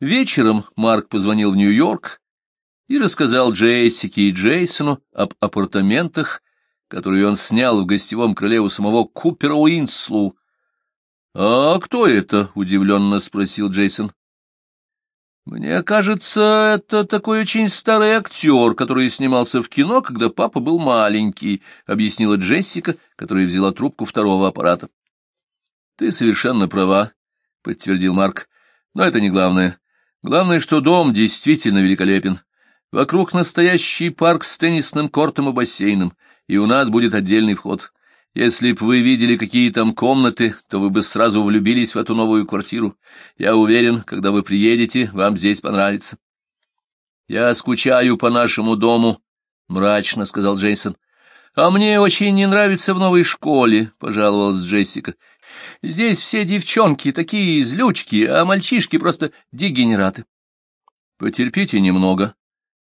Вечером Марк позвонил в Нью-Йорк и рассказал Джессике и Джейсону об апартаментах, которые он снял в гостевом крыле у самого Купера Уинслу. — А кто это? — удивленно спросил Джейсон. — Мне кажется, это такой очень старый актер, который снимался в кино, когда папа был маленький, — объяснила Джессика, которая взяла трубку второго аппарата. — Ты совершенно права, — подтвердил Марк, — но это не главное. Главное, что дом действительно великолепен. Вокруг настоящий парк с теннисным кортом и бассейном, и у нас будет отдельный вход. Если б вы видели, какие там комнаты, то вы бы сразу влюбились в эту новую квартиру. Я уверен, когда вы приедете, вам здесь понравится. — Я скучаю по нашему дому, — мрачно сказал Джейсон. — А мне очень не нравится в новой школе, — пожаловалась Джессика. — Здесь все девчонки такие злючки, а мальчишки просто дегенераты. — Потерпите немного.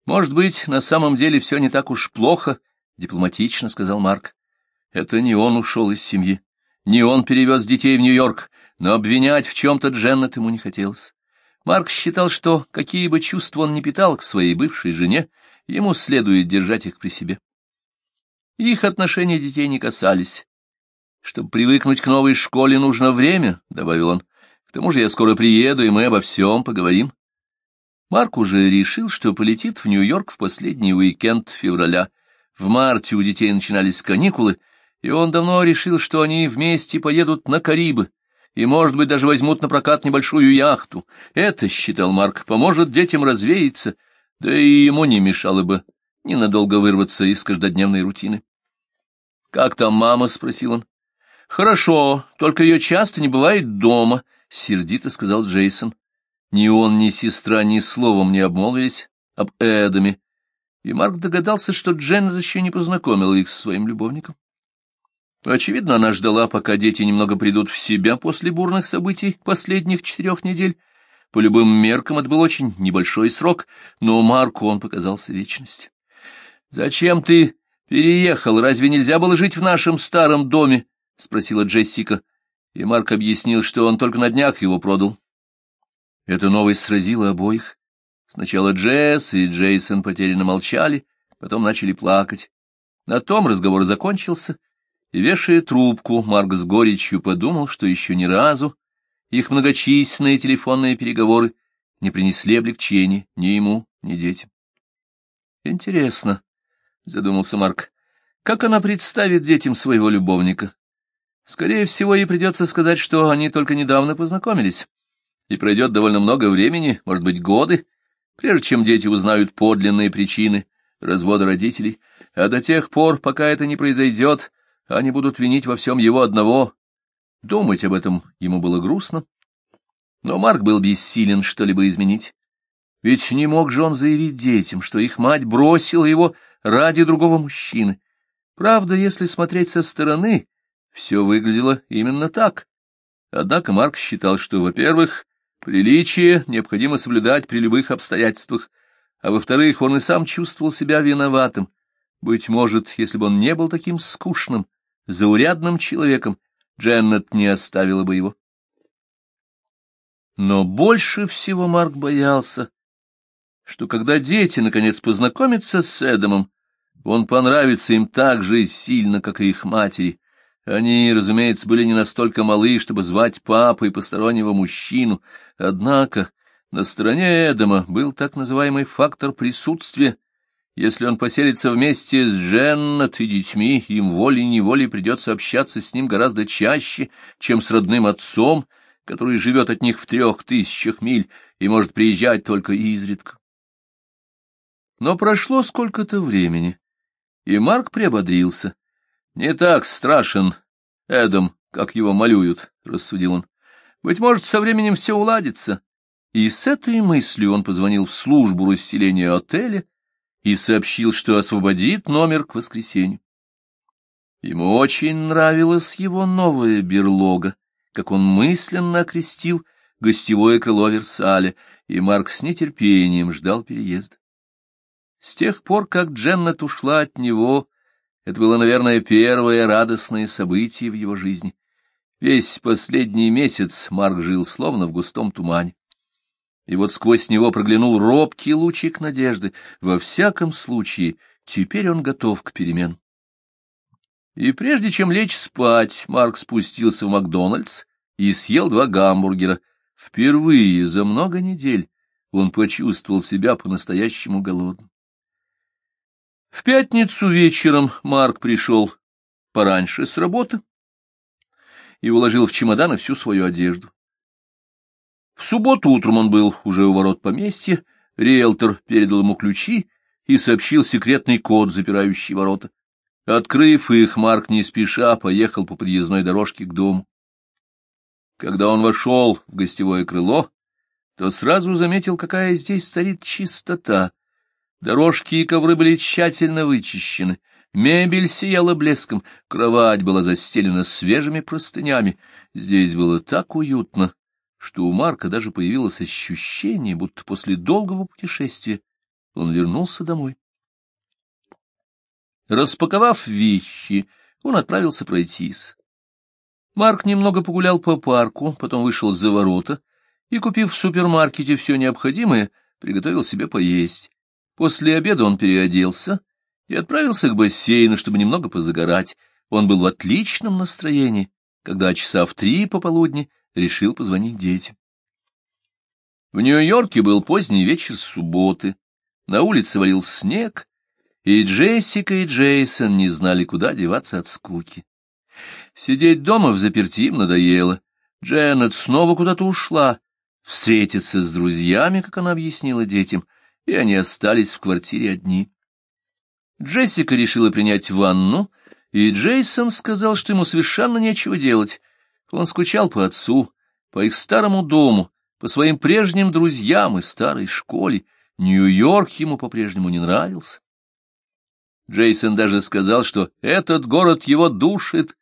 Может быть, на самом деле все не так уж плохо, — дипломатично сказал Марк. Это не он ушел из семьи, не он перевез детей в Нью-Йорк, но обвинять в чем-то Дженнет ему не хотелось. Марк считал, что, какие бы чувства он ни питал к своей бывшей жене, ему следует держать их при себе. Их отношения детей не касались. Чтобы привыкнуть к новой школе, нужно время, — добавил он. К тому же я скоро приеду, и мы обо всем поговорим. Марк уже решил, что полетит в Нью-Йорк в последний уикенд февраля. В марте у детей начинались каникулы, и он давно решил, что они вместе поедут на Карибы и, может быть, даже возьмут на прокат небольшую яхту. Это, считал Марк, поможет детям развеяться, да и ему не мешало бы ненадолго вырваться из каждодневной рутины. — Как там мама? — спросил он. — Хорошо, только ее часто не бывает дома, — сердито сказал Джейсон. Ни он, ни сестра ни словом не обмолвились об Эдаме, и Марк догадался, что Дженнет еще не познакомила их с своим любовником. Очевидно, она ждала, пока дети немного придут в себя после бурных событий последних четырех недель. По любым меркам это был очень небольшой срок, но Марку он показался вечность. — Зачем ты переехал? Разве нельзя было жить в нашем старом доме? — спросила Джессика. И Марк объяснил, что он только на днях его продал. Эта новость сразила обоих. Сначала Джесс и Джейсон потерянно молчали, потом начали плакать. На том разговор закончился, и, вешая трубку, Марк с горечью подумал, что еще ни разу их многочисленные телефонные переговоры не принесли облегчения ни ему, ни детям. «Интересно», — задумался Марк, — «как она представит детям своего любовника? Скорее всего, ей придется сказать, что они только недавно познакомились, и пройдет довольно много времени, может быть, годы, прежде чем дети узнают подлинные причины развода родителей, а до тех пор, пока это не произойдет, они будут винить во всем его одного. Думать об этом ему было грустно. Но Марк был бессилен что-либо изменить. Ведь не мог же он заявить детям, что их мать бросила его ради другого мужчины. Правда, если смотреть со стороны, все выглядело именно так. Однако Марк считал, что, во-первых, приличие необходимо соблюдать при любых обстоятельствах, а во-вторых, он и сам чувствовал себя виноватым. Быть может, если бы он не был таким скучным, заурядным человеком, Дженнет не оставила бы его. Но больше всего Марк боялся, что когда дети наконец познакомятся с Эдамом, он понравится им так же сильно, как и их матери. Они, разумеется, были не настолько малы, чтобы звать папой постороннего мужчину, однако на стороне Эдама был так называемый фактор присутствия, если он поселится вместе с Дженнет и детьми, им волей-неволей придется общаться с ним гораздо чаще, чем с родным отцом, который живет от них в трех тысячах миль и может приезжать только изредка. Но прошло сколько-то времени, и Марк приободрился. Не так страшен Эдом, как его малюют, — рассудил он. Быть может, со временем все уладится. И с этой мыслью он позвонил в службу расселения отеля, и сообщил, что освободит номер к воскресенью. Ему очень нравилась его новая берлога, как он мысленно окрестил гостевое крыло Версаля, и Марк с нетерпением ждал переезда. С тех пор, как Дженнет ушла от него, это было, наверное, первое радостное событие в его жизни. Весь последний месяц Марк жил словно в густом тумане. И вот сквозь него проглянул робкий лучик надежды. Во всяком случае, теперь он готов к перемен. И прежде чем лечь спать, Марк спустился в Макдональдс и съел два гамбургера. Впервые за много недель он почувствовал себя по-настоящему голодным. В пятницу вечером Марк пришел пораньше с работы и уложил в чемоданы всю свою одежду. В субботу утром он был уже у ворот поместья, риэлтор передал ему ключи и сообщил секретный код, запирающий ворота. Открыв их, Марк не спеша поехал по подъездной дорожке к дому. Когда он вошел в гостевое крыло, то сразу заметил, какая здесь царит чистота. Дорожки и ковры были тщательно вычищены, мебель сияла блеском, кровать была застелена свежими простынями. Здесь было так уютно, что у Марка даже появилось ощущение, будто после долгого путешествия он вернулся домой. Распаковав вещи, он отправился пройтись. Марк немного погулял по парку, потом вышел за ворота и, купив в супермаркете все необходимое, приготовил себе поесть. После обеда он переоделся и отправился к бассейну, чтобы немного позагорать. Он был в отличном настроении, когда часа в три пополудни решил позвонить детям. В Нью-Йорке был поздний вечер субботы. На улице валил снег, и Джессика и Джейсон не знали, куда деваться от скуки. Сидеть дома в заперти им надоело. Дженнет снова куда-то ушла, встретиться с друзьями, как она объяснила детям, и они остались в квартире одни. Джессика решила принять ванну, и Джейсон сказал, что ему совершенно нечего делать. Он скучал по отцу, по их старому дому, по своим прежним друзьям и старой школе. Нью-Йорк ему по-прежнему не нравился. Джейсон даже сказал, что этот город его душит,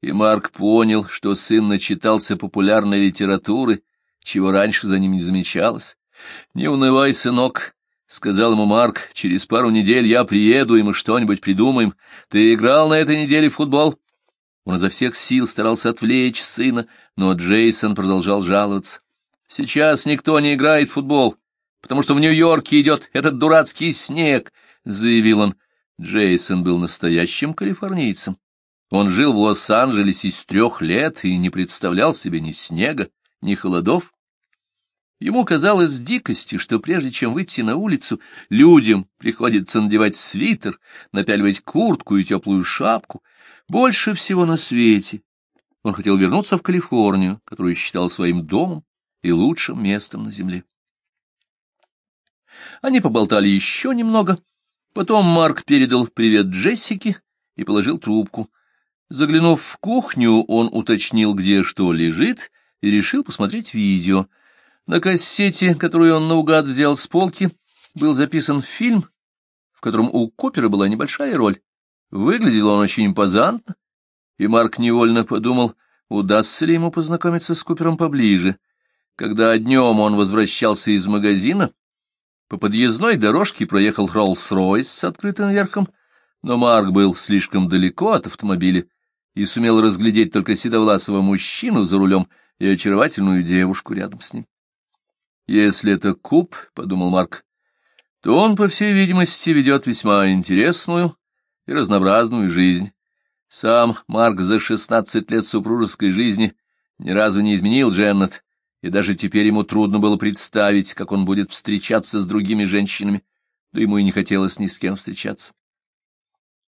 и Марк понял, что сын начитался популярной литературы, чего раньше за ним не замечалось. «Не унывай, сынок», — сказал ему Марк, — «через пару недель я приеду, и мы что-нибудь придумаем. Ты играл на этой неделе в футбол?» Он изо всех сил старался отвлечь сына, но Джейсон продолжал жаловаться. «Сейчас никто не играет в футбол, потому что в Нью-Йорке идет этот дурацкий снег», — заявил он. Джейсон был настоящим калифорнийцем. Он жил в Лос-Анджелесе с трех лет и не представлял себе ни снега, ни холодов. Ему казалось дикостью, что прежде чем выйти на улицу, людям приходится надевать свитер, напяливать куртку и теплую шапку. Больше всего на свете он хотел вернуться в Калифорнию, которую считал своим домом и лучшим местом на земле. Они поболтали еще немного, потом Марк передал привет Джессике и положил трубку. Заглянув в кухню, он уточнил, где что лежит, и решил посмотреть видео. На кассете, которую он наугад взял с полки, был записан фильм, в котором у Купера была небольшая роль. Выглядел он очень импозантно, и Марк невольно подумал, удастся ли ему познакомиться с Купером поближе. Когда днем он возвращался из магазина, по подъездной дорожке проехал Роллс-Ройс с открытым верхом, но Марк был слишком далеко от автомобиля и сумел разглядеть только седовласого мужчину за рулем и очаровательную девушку рядом с ним. «Если это куб, — подумал Марк, — то он, по всей видимости, ведет весьма интересную и разнообразную жизнь. Сам Марк за шестнадцать лет супружеской жизни ни разу не изменил Дженнет, и даже теперь ему трудно было представить, как он будет встречаться с другими женщинами, да ему и не хотелось ни с кем встречаться.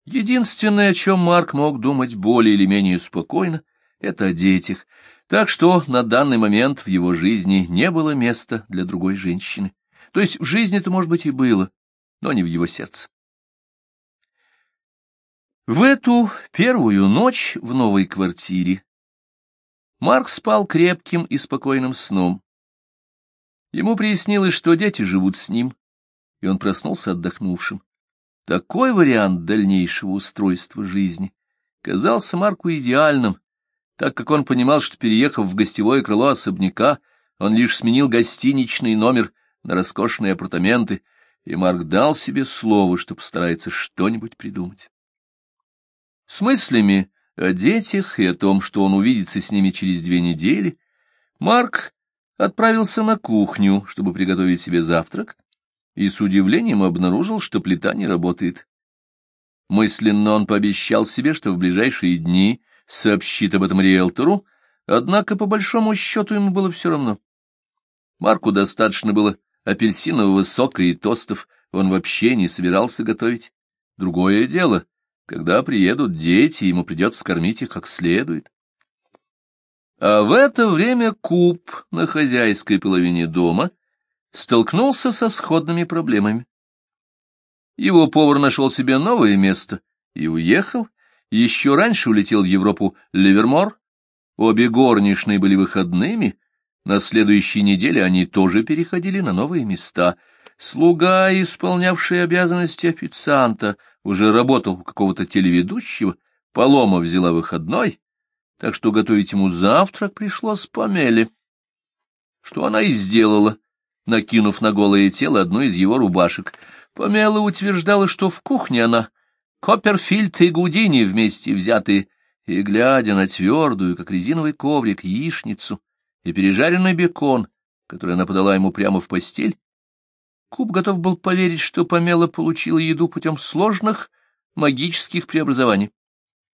Единственное, о чем Марк мог думать более или менее спокойно, это о детях, так что на данный момент в его жизни не было места для другой женщины. То есть в жизни-то, может быть, и было, но не в его сердце. В эту первую ночь в новой квартире Марк спал крепким и спокойным сном. Ему приснилось, что дети живут с ним, и он проснулся отдохнувшим. Такой вариант дальнейшего устройства жизни казался Марку идеальным, так как он понимал, что, переехав в гостевое крыло особняка, он лишь сменил гостиничный номер на роскошные апартаменты, и Марк дал себе слово, что постарается что-нибудь придумать. С мыслями о детях и о том, что он увидится с ними через две недели, Марк отправился на кухню, чтобы приготовить себе завтрак, и с удивлением обнаружил, что плита не работает. Мысленно он пообещал себе, что в ближайшие дни сообщит об этом риэлтору, однако по большому счету ему было все равно. Марку достаточно было апельсинового сока и тостов, он вообще не собирался готовить. Другое дело, когда приедут дети, ему придется кормить их как следует. А в это время Куб на хозяйской половине дома столкнулся со сходными проблемами. Его повар нашел себе новое место и уехал, еще раньше улетел в Европу Ливермор. Обе горничные были выходными, на следующей неделе они тоже переходили на новые места. Слуга, исполнявший обязанности официанта, уже работал у какого-то телеведущего, Полома взяла выходной, так что готовить ему завтрак пришлось Памеле. Что она и сделала, накинув на голое тело одну из его рубашек. Памела утверждала, что в кухне она Копперфильд и Гудини вместе взятые, и, глядя на твердую, как резиновый коврик, яичницу и пережаренный бекон, который она подала ему прямо в постель, Куб готов был поверить, что Памела получила еду путем сложных магических преобразований.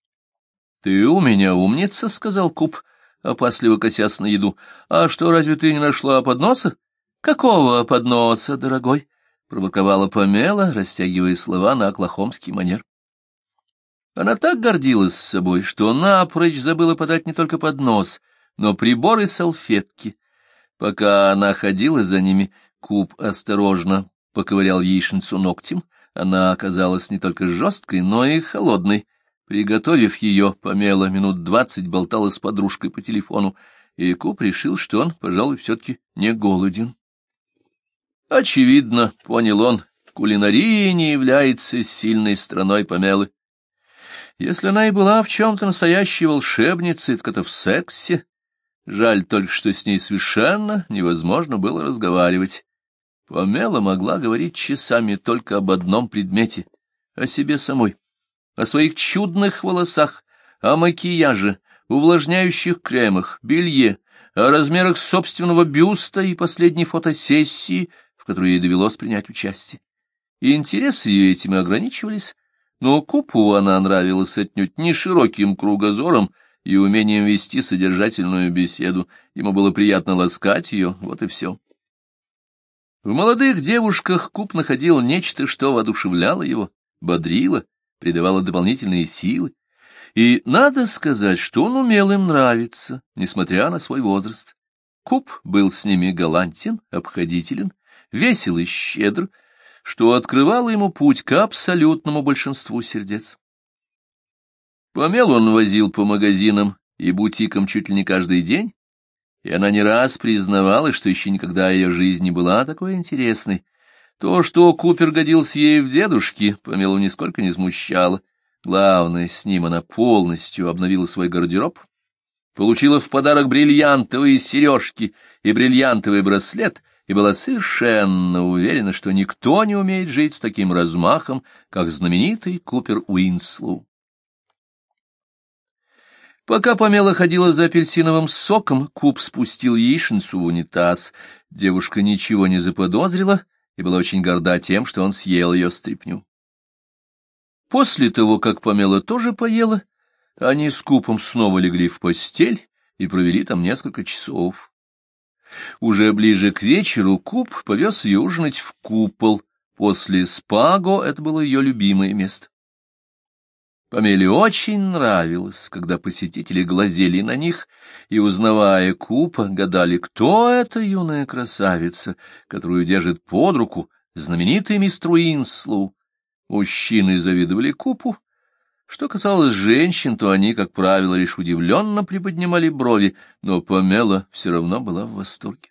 — Ты у меня умница, — сказал Куб, опасливо косясь на еду. — А что, разве ты не нашла подноса? — Какого подноса, дорогой? — проворковала Памела, растягивая слова на оклахомский манер. Она так гордилась собой, что напрочь забыла подать не только поднос, но прибор и салфетки. Пока она ходила за ними, Куб осторожно поковырял яичницу ногтем. Она оказалась не только жесткой, но и холодной. Приготовив ее, помело минут двадцать болтала с подружкой по телефону, и Куб решил, что он, пожалуй, все-таки не голоден. Очевидно, понял он, кулинария не является сильной страной помелы. Если она и была в чем-то настоящей волшебницей, так это в сексе. Жаль только, что с ней совершенно невозможно было разговаривать. Помела могла говорить часами только об одном предмете — о себе самой, о своих чудных волосах, о макияже, увлажняющих кремах, белье, о размерах собственного бюста и последней фотосессии, в которой ей довелось принять участие. И интересы ее этим и ограничивались, но Купу она нравилась отнюдь не широким кругозором и умением вести содержательную беседу. Ему было приятно ласкать ее, вот и все. В молодых девушках Куп находил нечто, что воодушевляло его, бодрило, придавало дополнительные силы. И надо сказать, что он умел им нравиться, несмотря на свой возраст. Куп был с ними галантен, обходителен, весел и щедр, что открывало ему путь к абсолютному большинству сердец. Помел он возил по магазинам и бутикам чуть ли не каждый день, и она не раз признавала, что еще никогда ее жизнь не была такой интересной. То, что Купер годился ей в дедушке, Помелу нисколько не смущало. Главное, с ним она полностью обновила свой гардероб, получила в подарок бриллиантовые сережки и бриллиантовый браслет — и была совершенно уверена, что никто не умеет жить с таким размахом, как знаменитый Купер Уинслу. Пока Памела ходила за апельсиновым соком, Куб спустил яичницу в унитаз. Девушка ничего не заподозрила и была очень горда тем, что он съел ее стряпню. После того, как Памела тоже поела, они с Купом снова легли в постель и провели там несколько часов. Уже ближе к вечеру Куп повез ее ужинать в купол. После спаго это было ее любимое место. Памеле очень нравилось, когда посетители глазели на них и, узнавая Купа, гадали, кто эта юная красавица, которую держит под руку знаменитый мистер Уинслоу. Мужчины завидовали Купу, что касалось женщин, то они, как правило, лишь удивленно приподнимали брови, но Памела все равно была в восторге.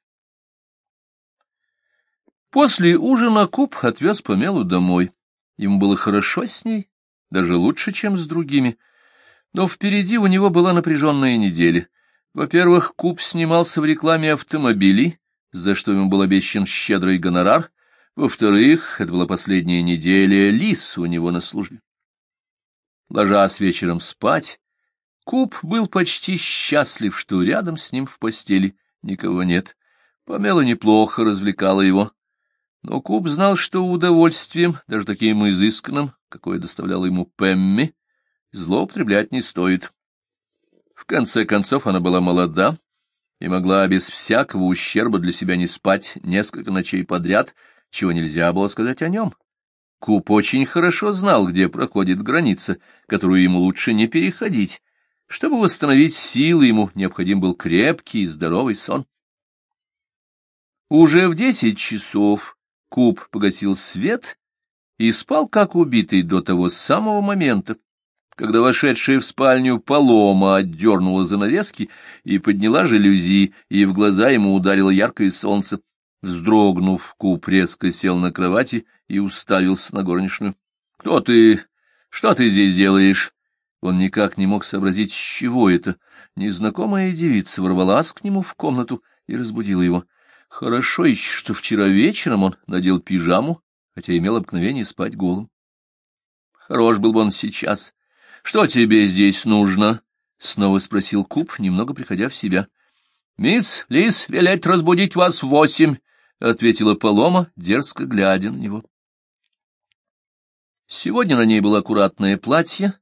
После ужина Куб отвез Памелу домой. Ему было хорошо с ней, даже лучше, чем с другими. Но впереди у него была напряженная неделя. Во-первых, Куб снимался в рекламе автомобилей, за что ему был обещан щедрый гонорар. Во-вторых, это была последняя неделя Лис у него на службе. Ложась вечером спать, Куб был почти счастлив, что рядом с ним в постели никого нет. Помела неплохо развлекала его, но Куб знал, что удовольствием, даже таким изысканным, какое доставляла ему Пемми, злоупотреблять не стоит. В конце концов, она была молода и могла без всякого ущерба для себя не спать несколько ночей подряд, чего нельзя было сказать о нем. Куб очень хорошо знал, где проходит граница, которую ему лучше не переходить. Чтобы восстановить силы, ему необходим был крепкий и здоровый сон. Уже в десять часов Куб погасил свет и спал как убитый до того самого момента, когда вошедшая в спальню полома отдернула занавески и подняла жалюзи, и в глаза ему ударило яркое солнце. Вздрогнув, Куб резко сел на кровати и уставился на горничную. — Кто ты? Что ты здесь делаешь? Он никак не мог сообразить, с чего это. Незнакомая девица ворвалась к нему в комнату и разбудила его. Хорошо еще, что вчера вечером он надел пижаму, хотя имел обыкновение спать голым. Хорош был бы он сейчас. — Что тебе здесь нужно? — снова спросил Куб, немного приходя в себя. — Мисс Лис велеть разбудить вас в восемь, — ответила Полома, дерзко глядя на него. Сегодня на ней было аккуратное платье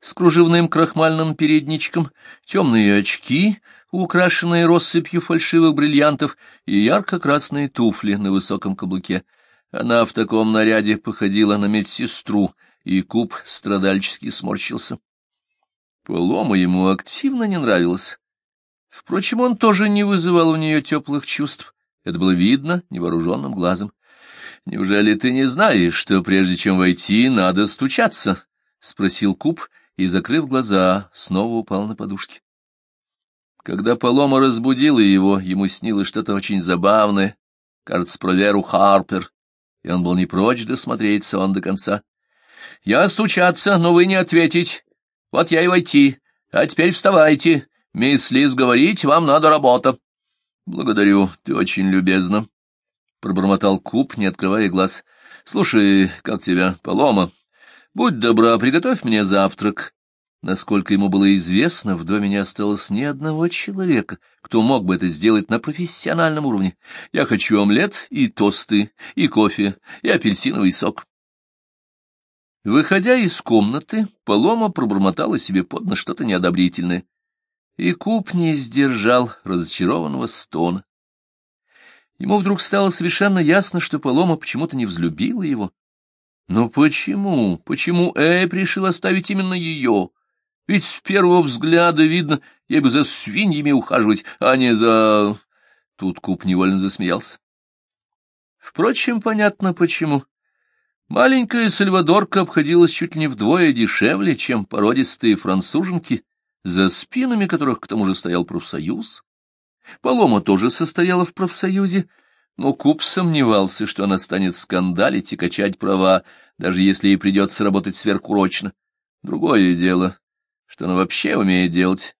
с кружевным крахмальным передничком, темные очки, украшенные россыпью фальшивых бриллиантов, и ярко-красные туфли на высоком каблуке. Она в таком наряде походила на медсестру, и куб страдальчески сморщился. Полома ему активно не нравилась. Впрочем, он тоже не вызывал у нее теплых чувств. Это было видно невооруженным глазом. — Неужели ты не знаешь, что прежде чем войти, надо стучаться? — спросил Куб и, закрыв глаза, снова упал на подушки. Когда Полома разбудила его, ему снилось что-то очень забавное, кажется, про Веру Харпер, и он был не прочь досмотреть сон до конца. — Я стучаться, но вы не ответить. Вот я и войти. А теперь вставайте. Мисс Лиз говорить, вам надо работа. — Благодарю, ты очень любезна, — пробормотал Куб, не открывая глаз. — Слушай, как тебя, Полома? Будь добра, приготовь мне завтрак. Насколько ему было известно, в доме не осталось ни одного человека, кто мог бы это сделать на профессиональном уровне. Я хочу омлет и тосты, и кофе, и апельсиновый сок. Выходя из комнаты, Полома пробормотала себе под нос что-то неодобрительное и Куб не сдержал разочарованного стона. Ему вдруг стало совершенно ясно, что Полома почему-то не взлюбила его. Но почему? Почему Эйп решил оставить именно ее? Ведь с первого взгляда видно, ей бы за свиньями ухаживать, а не за... Тут Куб невольно засмеялся. Впрочем, понятно почему. Маленькая сальвадорка обходилась чуть ли не вдвое дешевле, чем породистые француженки, за спинами которых к тому же стоял профсоюз. Полома тоже состояла в профсоюзе, но Куб сомневался, что она станет скандалить и качать права, даже если ей придется работать сверхурочно. Другое дело, что она вообще умеет делать.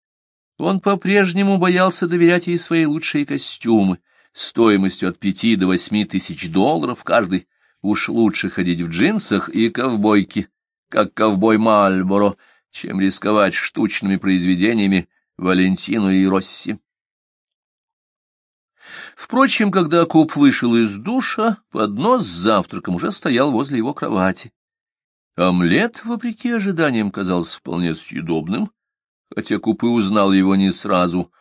Он по-прежнему боялся доверять ей свои лучшие костюмы, стоимостью от пяти до восьми тысяч долларов каждый. Уж лучше ходить в джинсах и ковбойке, как ковбой Мальборо, чем рисковать штучными произведениями Валентину и Росси. Впрочем, когда Куб вышел из душа, поднос с завтраком уже стоял возле его кровати. Омлет, вопреки ожиданиям, казался вполне съедобным, хотя Куб и узнал его не сразу.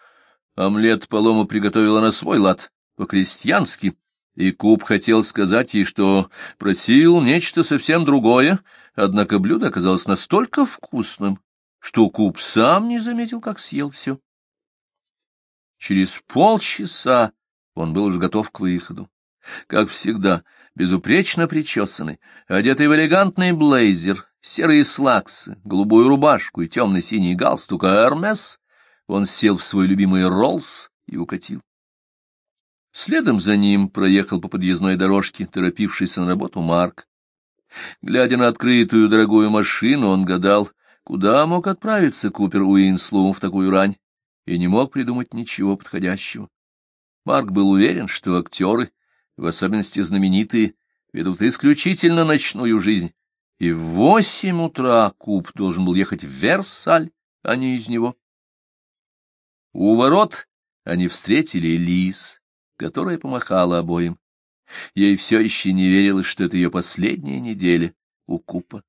Омлет Полома приготовила на свой лад, по-крестьянски, и Куб хотел сказать ей, что просил нечто совсем другое, однако блюдо оказалось настолько вкусным, что Куб сам не заметил, как съел все. Через полчаса он был уже готов к выходу. Как всегда, безупречно причесанный, одетый в элегантный блейзер, серые слаксы, голубую рубашку и темно-синий галстук «Эрмес», он сел в свой любимый «Роллс» и укатил. Следом за ним проехал по подъездной дорожке, торопившийся на работу Марк. Глядя на открытую дорогую машину, он гадал, куда мог отправиться Купер Уинслоу в такую рань, и не мог придумать ничего подходящего. Марк был уверен, что актеры, в особенности знаменитые, ведут исключительно ночную жизнь, и в восемь утра Куп должен был ехать в Версаль, а не из него. У ворот они встретили Лис, которая помахала обоим. Ей все еще не верилось, что это ее последняя неделя у Купа.